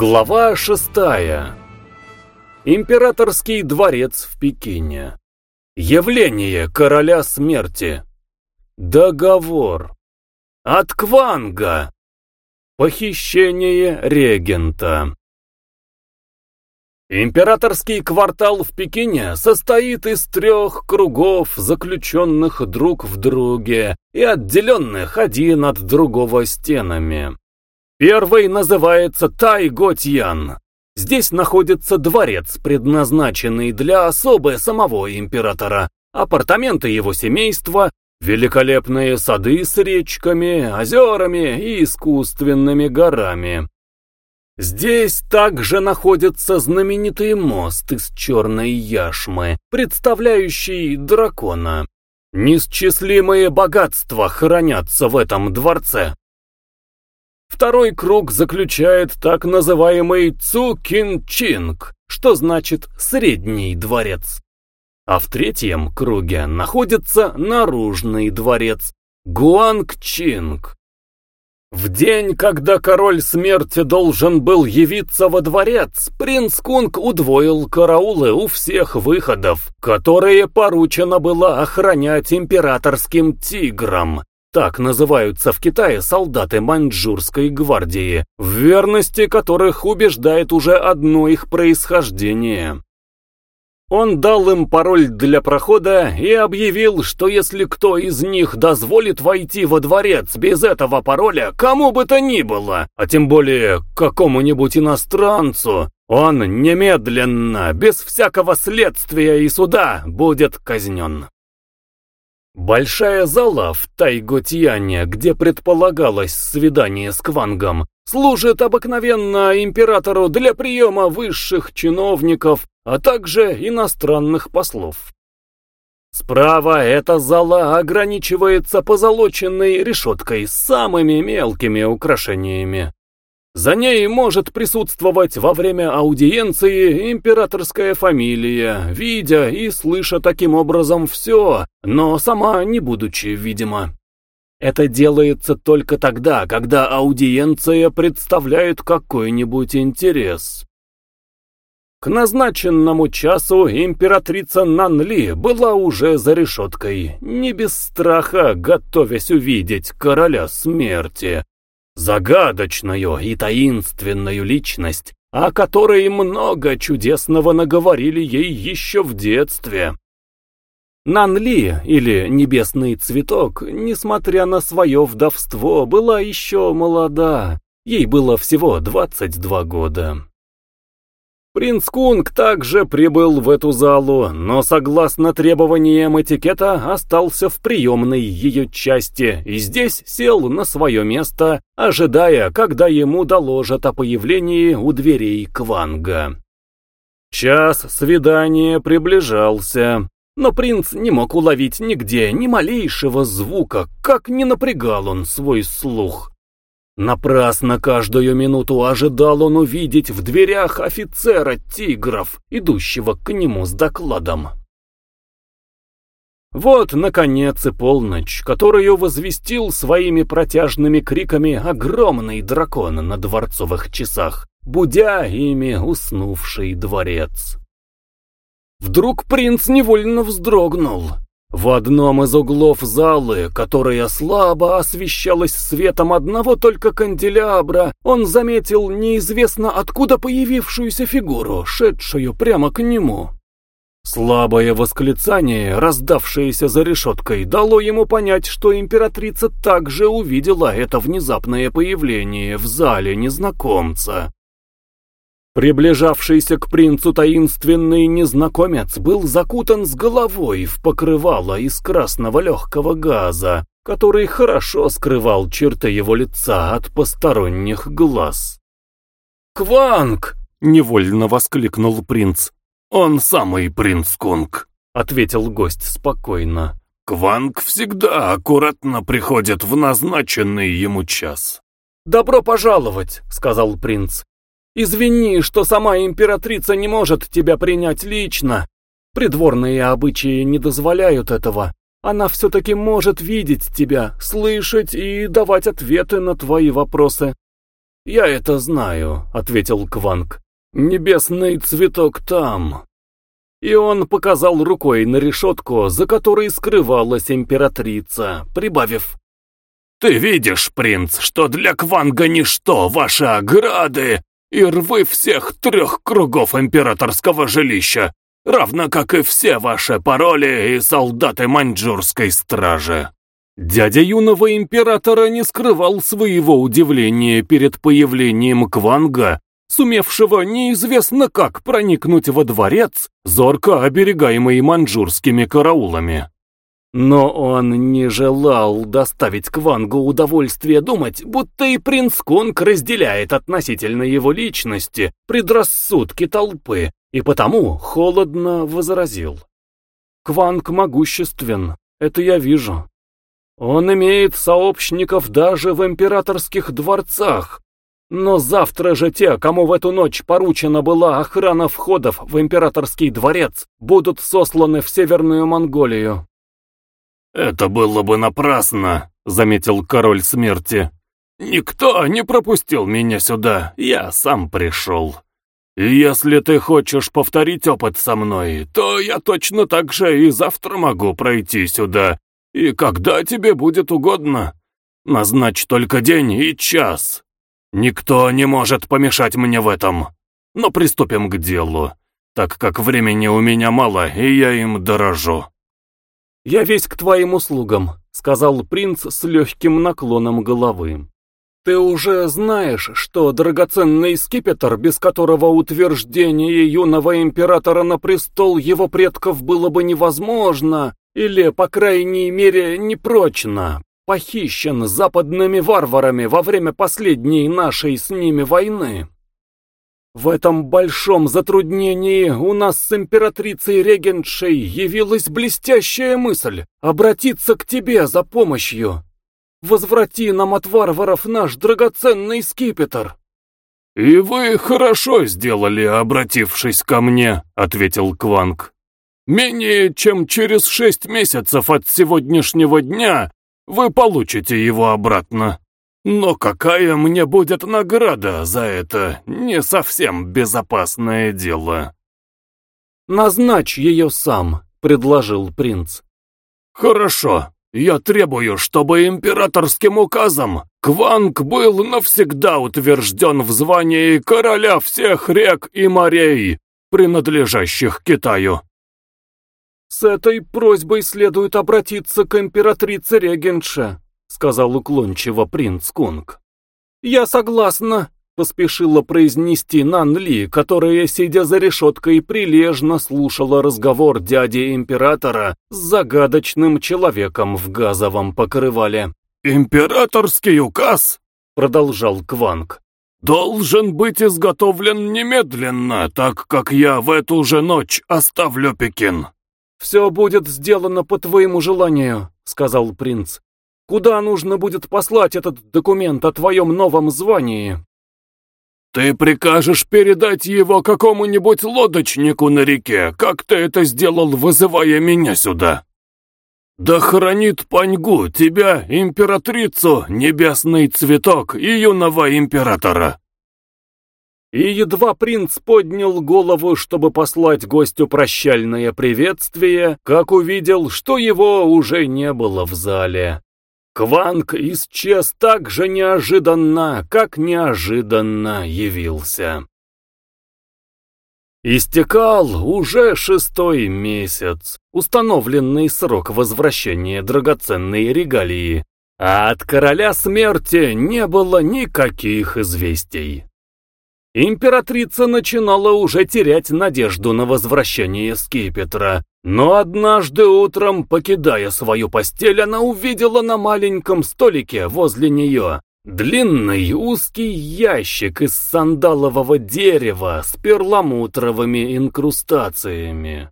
Глава шестая. Императорский дворец в Пекине. Явление короля смерти. Договор. От Кванга. Похищение регента. Императорский квартал в Пекине состоит из трех кругов, заключенных друг в друге и отделенных один от другого стенами. Первый называется Тайготьян. Здесь находится дворец, предназначенный для особы самого императора, апартаменты его семейства, великолепные сады с речками, озерами и искусственными горами. Здесь также находится знаменитый мост из черной яшмы, представляющий дракона. Несчислимые богатства хранятся в этом дворце. Второй круг заключает так называемый Цукин-Чинг, что значит «средний дворец». А в третьем круге находится наружный дворец Гуанг-Чинг. В день, когда король смерти должен был явиться во дворец, принц Кунг удвоил караулы у всех выходов, которые поручено было охранять императорским тиграм, так называются в Китае солдаты маньчжурской гвардии, в верности которых убеждает уже одно их происхождение. Он дал им пароль для прохода и объявил, что если кто из них дозволит войти во дворец без этого пароля, кому бы то ни было, а тем более какому-нибудь иностранцу, он немедленно, без всякого следствия и суда, будет казнен. Большая зала в Тайготьяне, где предполагалось свидание с Квангом, служит обыкновенно императору для приема высших чиновников, а также иностранных послов. Справа эта зала ограничивается позолоченной решеткой с самыми мелкими украшениями. За ней может присутствовать во время аудиенции императорская фамилия, видя и слыша таким образом все, но сама не будучи видима. Это делается только тогда, когда аудиенция представляет какой-нибудь интерес. К назначенному часу императрица Нанли была уже за решеткой, не без страха готовясь увидеть короля смерти, загадочную и таинственную личность, о которой много чудесного наговорили ей еще в детстве. Нанли, или Небесный Цветок, несмотря на свое вдовство, была еще молода, ей было всего 22 года. Принц Кунг также прибыл в эту залу, но согласно требованиям этикета остался в приемной ее части и здесь сел на свое место, ожидая, когда ему доложат о появлении у дверей Кванга. Час свидания приближался, но принц не мог уловить нигде ни малейшего звука, как не напрягал он свой слух. Напрасно каждую минуту ожидал он увидеть в дверях офицера тигров, идущего к нему с докладом. Вот, наконец, и полночь, которую возвестил своими протяжными криками огромный дракон на дворцовых часах, будя ими уснувший дворец. Вдруг принц невольно вздрогнул. В одном из углов залы, которая слабо освещалась светом одного только канделябра, он заметил неизвестно откуда появившуюся фигуру, шедшую прямо к нему. Слабое восклицание, раздавшееся за решеткой, дало ему понять, что императрица также увидела это внезапное появление в зале незнакомца. Приближавшийся к принцу таинственный незнакомец был закутан с головой в покрывало из красного легкого газа, который хорошо скрывал черты его лица от посторонних глаз. «Кванг!» — невольно воскликнул принц. «Он самый принц Кунг», — ответил гость спокойно. «Кванг всегда аккуратно приходит в назначенный ему час». «Добро пожаловать», — сказал принц. Извини, что сама императрица не может тебя принять лично. Придворные обычаи не дозволяют этого. Она все-таки может видеть тебя, слышать и давать ответы на твои вопросы. я это знаю», — ответил Кванг. «Небесный цветок там». И он показал рукой на решетку, за которой скрывалась императрица, прибавив. «Ты видишь, принц, что для Кванга ничто ваши ограды и рвы всех трех кругов императорского жилища, равно как и все ваши пароли и солдаты маньчжурской стражи». Дядя юного императора не скрывал своего удивления перед появлением Кванга, сумевшего неизвестно как проникнуть во дворец, зорко оберегаемый маньчжурскими караулами. Но он не желал доставить Квангу удовольствие думать, будто и принц Кунг разделяет относительно его личности предрассудки толпы, и потому холодно возразил. «Кванг могуществен, это я вижу. Он имеет сообщников даже в императорских дворцах. Но завтра же те, кому в эту ночь поручена была охрана входов в императорский дворец, будут сосланы в Северную Монголию. «Это было бы напрасно», — заметил король смерти. «Никто не пропустил меня сюда, я сам пришел. Если ты хочешь повторить опыт со мной, то я точно так же и завтра могу пройти сюда и когда тебе будет угодно. Назначь только день и час. Никто не может помешать мне в этом. Но приступим к делу, так как времени у меня мало, и я им дорожу». «Я весь к твоим услугам», — сказал принц с легким наклоном головы. «Ты уже знаешь, что драгоценный скипетр, без которого утверждение юного императора на престол его предков было бы невозможно, или, по крайней мере, непрочно, похищен западными варварами во время последней нашей с ними войны. В этом большом затруднении у нас с императрицей Регеншей явилась блестящая мысль обратиться к тебе за помощью. Возврати нам от варваров наш драгоценный скипетр. «И вы хорошо сделали, обратившись ко мне», — ответил Кванг. Менее чем через шесть месяцев от сегодняшнего дня вы получите его обратно. Но какая мне будет награда за это не совсем безопасное дело?» «Назначь ее сам», — предложил принц. «Хорошо. Я требую, чтобы императорским указом Кванг был навсегда утвержден в звании короля всех рек и морей, принадлежащих Китаю. «С этой просьбой следует обратиться к императрице Регенше», сказал уклончиво принц Кунг. «Я согласна», — поспешила произнести Нан Ли, которая, сидя за решеткой, прилежно слушала разговор дяди императора с загадочным человеком в газовом покрывале. «Императорский указ», — продолжал Кванг, — «должен быть изготовлен немедленно, так как я в эту же ночь оставлю Пекин». «Все будет сделано по твоему желанию», — сказал принц. «Куда нужно будет послать этот документ о твоем новом звании?» «Ты прикажешь передать его какому-нибудь лодочнику на реке, как ты это сделал, вызывая меня сюда?» «Да хранит Паньгу тебя, императрицу, небесный цветок и юного императора!» И едва принц поднял голову, чтобы послать гостю прощальное приветствие, как увидел, что его уже не было в зале. Кванг исчез так же неожиданно, как неожиданно явился. Истекал уже шестой месяц, установленный срок возвращения драгоценной регалии, а от короля смерти не было никаких известий. Императрица начинала уже терять надежду на возвращение скипетра, но однажды утром, покидая свою постель, она увидела на маленьком столике возле нее длинный узкий ящик из сандалового дерева с перламутровыми инкрустациями.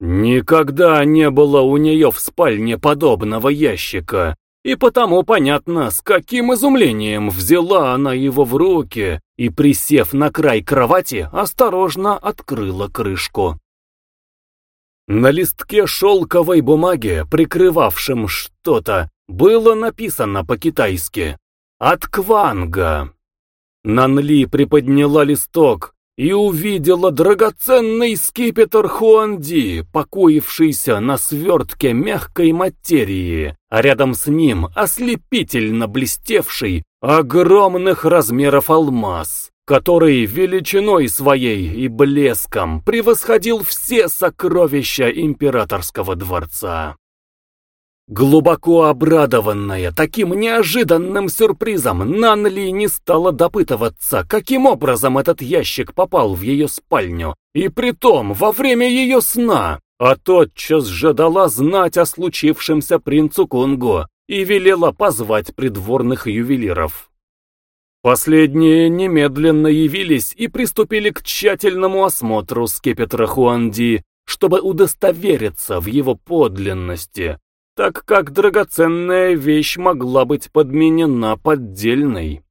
Никогда не было у нее в спальне подобного ящика, и потому понятно, с каким изумлением взяла она его в руки и, присев на край кровати, осторожно открыла крышку. На листке шелковой бумаги, прикрывавшем что-то, было написано по-китайски «От Кванга». Нанли приподняла листок и увидела драгоценный скипетр Хуанди, покоившийся на свертке мягкой материи, а рядом с ним ослепительно блестевший огромных размеров алмаз, который величиной своей и блеском превосходил все сокровища императорского дворца. Глубоко обрадованная таким неожиданным сюрпризом, Нанли не стала допытываться, каким образом этот ящик попал в ее спальню, и притом во время ее сна, а тотчас же дала знать о случившемся принцу Кунго и велела позвать придворных ювелиров. Последние немедленно явились и приступили к тщательному осмотру скипетра Хуанди, чтобы удостовериться в его подлинности, так как драгоценная вещь могла быть подменена поддельной.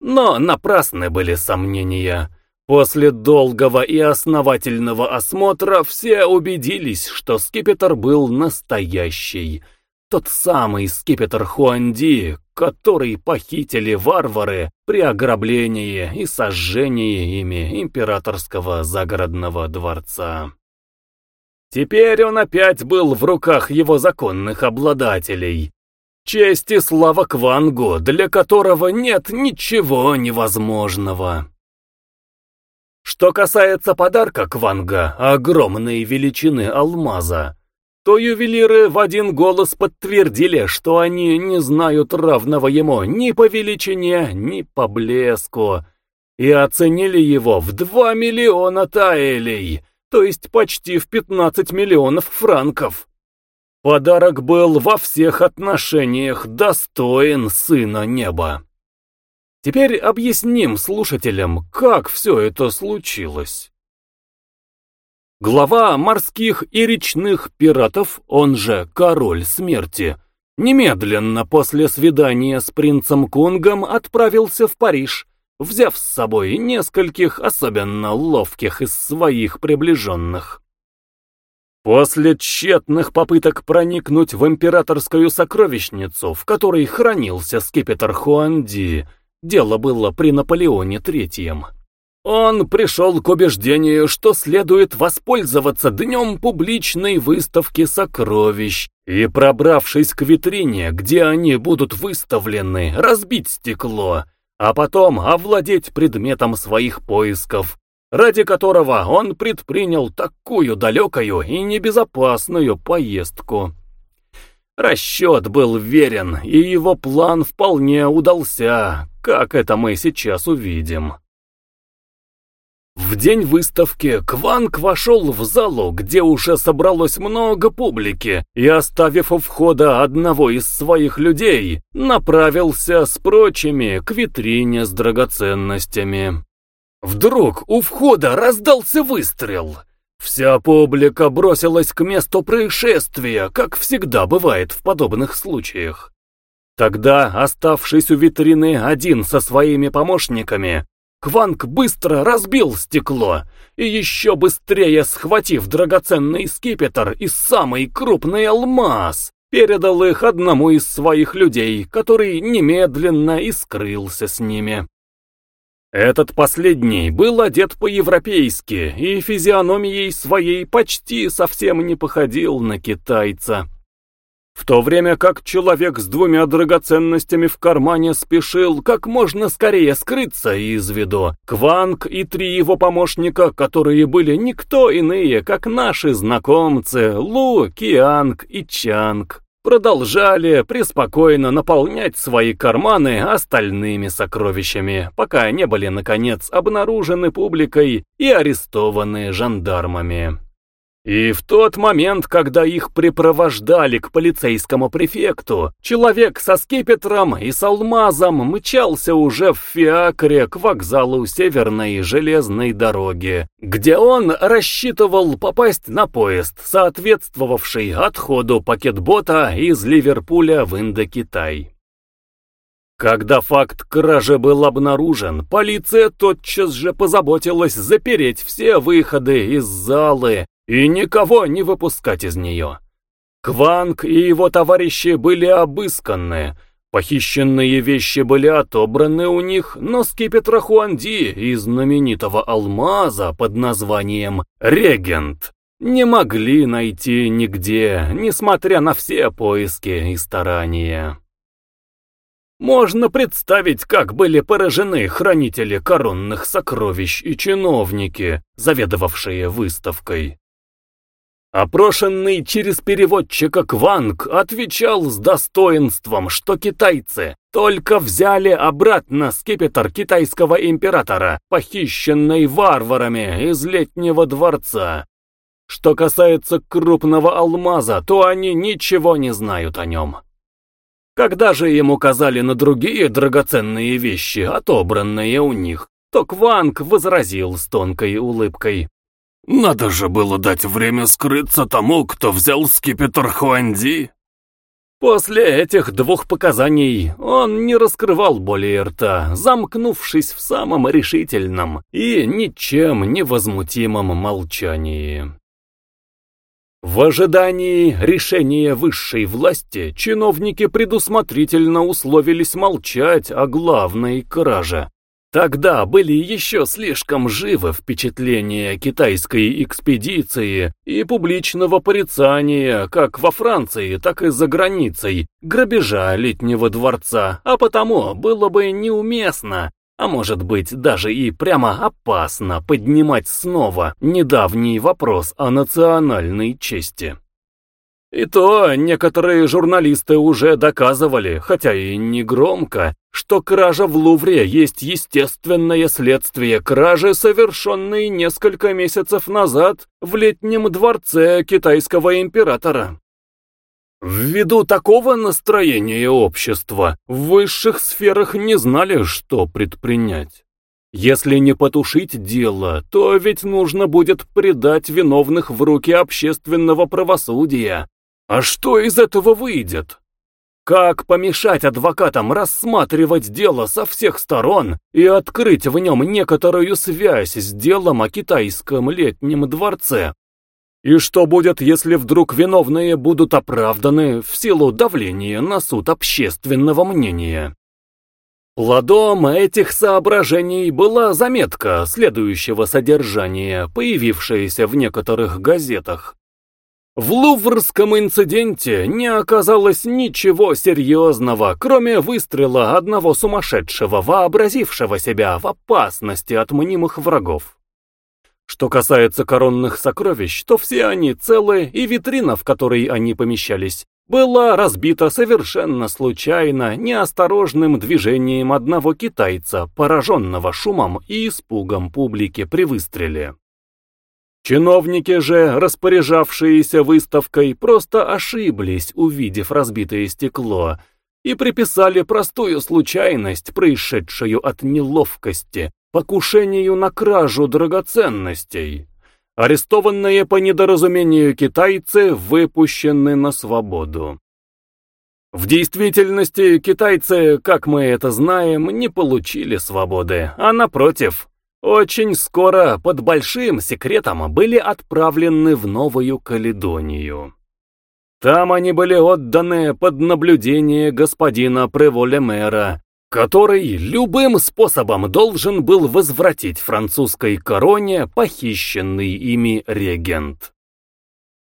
Но напрасны были сомнения. После долгого и основательного осмотра все убедились, что скипетр был настоящий. Тот самый скипетр Хуанди, который похитили варвары при ограблении и сожжении ими императорского загородного дворца. Теперь он опять был в руках его законных обладателей. Честь и слава Квангу, для которого нет ничего невозможного. Что касается подарка Кванга, огромной величины алмаза, то ювелиры в один голос подтвердили, что они не знают равного ему ни по величине, ни по блеску, и оценили его в два миллиона таэлей, то есть почти в 15 миллионов франков. Подарок был во всех отношениях достоин Сына Неба. Теперь объясним слушателям, как все это случилось. Глава морских и речных пиратов, он же Король Смерти, немедленно после свидания с принцем Кунгом отправился в Париж, взяв с собой нескольких особенно ловких из своих приближенных. После тщетных попыток проникнуть в императорскую сокровищницу, в которой хранился скипетр Хуанди, дело было при Наполеоне Третьем, он пришел к убеждению, что следует воспользоваться днем публичной выставки сокровищ и, пробравшись к витрине, где они будут выставлены, разбить стекло — а потом овладеть предметом своих поисков, ради которого он предпринял такую далекую и небезопасную поездку. Расчет был верен, и его план вполне удался, как это мы сейчас увидим. В день выставки Кванг вошел в залу, где уже собралось много публики, и, оставив у входа одного из своих людей, направился с прочими к витрине с драгоценностями. Вдруг у входа раздался выстрел. Вся публика бросилась к месту происшествия, как всегда бывает в подобных случаях. Тогда, оставшись у витрины один со своими помощниками, Кванг быстро разбил стекло и еще быстрее схватив драгоценный скипетр и самый крупный алмаз, передал их одному из своих людей, который немедленно и скрылся с ними. Этот последний был одет по-европейски и физиономией своей почти совсем не походил на китайца. В то время как человек с двумя драгоценностями в кармане спешил как можно скорее скрыться из виду, Кванг и три его помощника, которые были никто иные, как наши знакомцы Лу, Кианг и Чанг, продолжали преспокойно наполнять свои карманы остальными сокровищами, пока не были, наконец, обнаружены публикой и арестованы жандармами. И в тот момент, когда их припровождали к полицейскому префекту, человек со скипетром и с алмазом мчался уже в фиакре к вокзалу Северной железной дороги, где он рассчитывал попасть на поезд, соответствовавший отходу пакетбота из Ливерпуля в Индокитай. Когда факт кражи был обнаружен, полиция тотчас же позаботилась запереть все выходы из залы и никого не выпускать из нее. Кванг и его товарищи были обысканы, Похищенные вещи были отобраны у них, но скипетр Хуанди из знаменитого алмаза под названием «Регент» не могли найти нигде, несмотря на все поиски и старания. Можно представить, как были поражены хранители коронных сокровищ и чиновники, заведовавшие выставкой. Опрошенный через переводчика Кванг отвечал с достоинством, что китайцы только взяли обратно скипетр китайского императора, похищенный варварами из летнего дворца. Что касается крупного алмаза, то они ничего не знают о нем. Когда же ему указали на другие драгоценные вещи, отобранные у них, то Кванг возразил с тонкой улыбкой. «Надо же было дать время скрыться тому, кто взял скипетр Хуанди». После этих двух показаний он не раскрывал более рта, замкнувшись в самом решительном и ничем невозмутимом молчании. В ожидании решения высшей власти чиновники предусмотрительно условились молчать о главной краже. Тогда были еще слишком живы впечатления китайской экспедиции и публичного порицания как во Франции, так и за границей, грабежа летнего дворца, а потому было бы неуместно а может быть, даже и прямо опасно поднимать снова недавний вопрос о национальной чести. И то некоторые журналисты уже доказывали, хотя и не громко, что кража в Лувре есть естественное следствие кражи, совершенной несколько месяцев назад в летнем дворце китайского императора. Ввиду такого настроения общества, в высших сферах не знали, что предпринять. Если не потушить дело, то ведь нужно будет предать виновных в руки общественного правосудия. А что из этого выйдет? Как помешать адвокатам рассматривать дело со всех сторон и открыть в нем некоторую связь с делом о китайском летнем дворце? И что будет, если вдруг виновные будут оправданы в силу давления на суд общественного мнения? Плодом этих соображений была заметка следующего содержания, появившаяся в некоторых газетах. В Луврском инциденте не оказалось ничего серьезного, кроме выстрела одного сумасшедшего, вообразившего себя в опасности от мнимых врагов. Что касается коронных сокровищ, то все они целы, и витрина, в которой они помещались, была разбита совершенно случайно, неосторожным движением одного китайца, пораженного шумом и испугом публики при выстреле. Чиновники же, распоряжавшиеся выставкой, просто ошиблись, увидев разбитое стекло, и приписали простую случайность, происшедшую от неловкости, покушению на кражу драгоценностей. Арестованные по недоразумению китайцы выпущены на свободу. В действительности китайцы, как мы это знаем, не получили свободы, а напротив, очень скоро под большим секретом были отправлены в Новую Каледонию. Там они были отданы под наблюдение господина Преволя мэра, который любым способом должен был возвратить французской короне похищенный ими регент.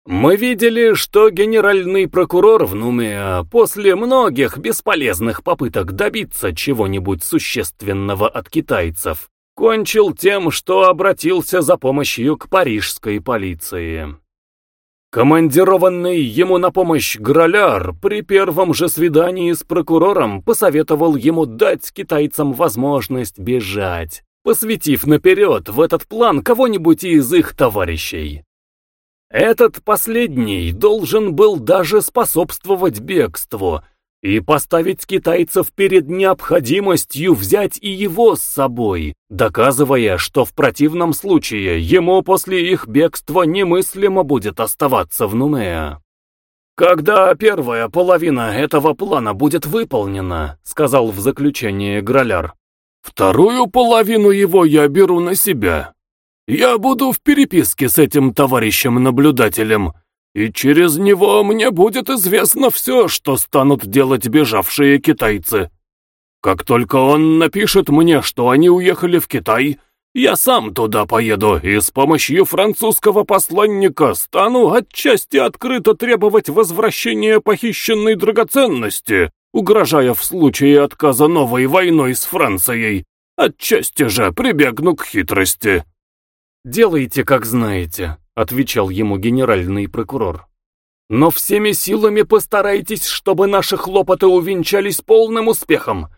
Мы видели, что генеральный прокурор в Нумеа после многих бесполезных попыток добиться чего-нибудь существенного от китайцев кончил тем, что обратился за помощью к парижской полиции. Командированный ему на помощь Граляр при первом же свидании с прокурором посоветовал ему дать китайцам возможность бежать, посвятив наперед в этот план кого-нибудь из их товарищей. Этот последний должен был даже способствовать бегству, и поставить китайцев перед необходимостью взять и его с собой, доказывая, что в противном случае ему после их бегства немыслимо будет оставаться в Нумеа. «Когда первая половина этого плана будет выполнена», — сказал в заключение Граляр, «вторую половину его я беру на себя. Я буду в переписке с этим товарищем-наблюдателем» и через него мне будет известно все, что станут делать бежавшие китайцы. Как только он напишет мне, что они уехали в Китай, я сам туда поеду и с помощью французского посланника стану отчасти открыто требовать возвращения похищенной драгоценности, угрожая в случае отказа новой войной с Францией. Отчасти же прибегну к хитрости. «Делайте, как знаете», — отвечал ему генеральный прокурор. «Но всеми силами постарайтесь, чтобы наши хлопоты увенчались полным успехом.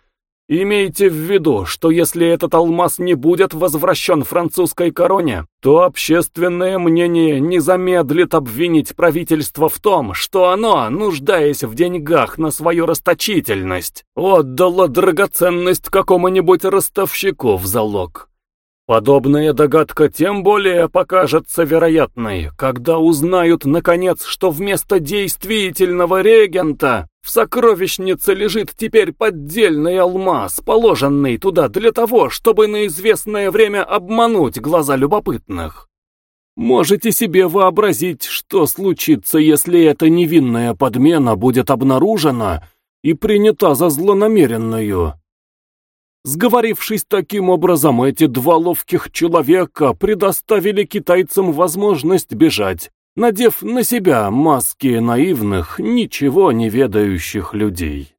Имейте в виду, что если этот алмаз не будет возвращен французской короне, то общественное мнение не замедлит обвинить правительство в том, что оно, нуждаясь в деньгах на свою расточительность, отдало драгоценность какому-нибудь ростовщику в залог. Подобная догадка тем более покажется вероятной, когда узнают, наконец, что вместо действительного регента в сокровищнице лежит теперь поддельный алмаз, положенный туда для того, чтобы на известное время обмануть глаза любопытных. Можете себе вообразить, что случится, если эта невинная подмена будет обнаружена и принята за злонамеренную. Сговорившись таким образом, эти два ловких человека предоставили китайцам возможность бежать, надев на себя маски наивных, ничего не ведающих людей.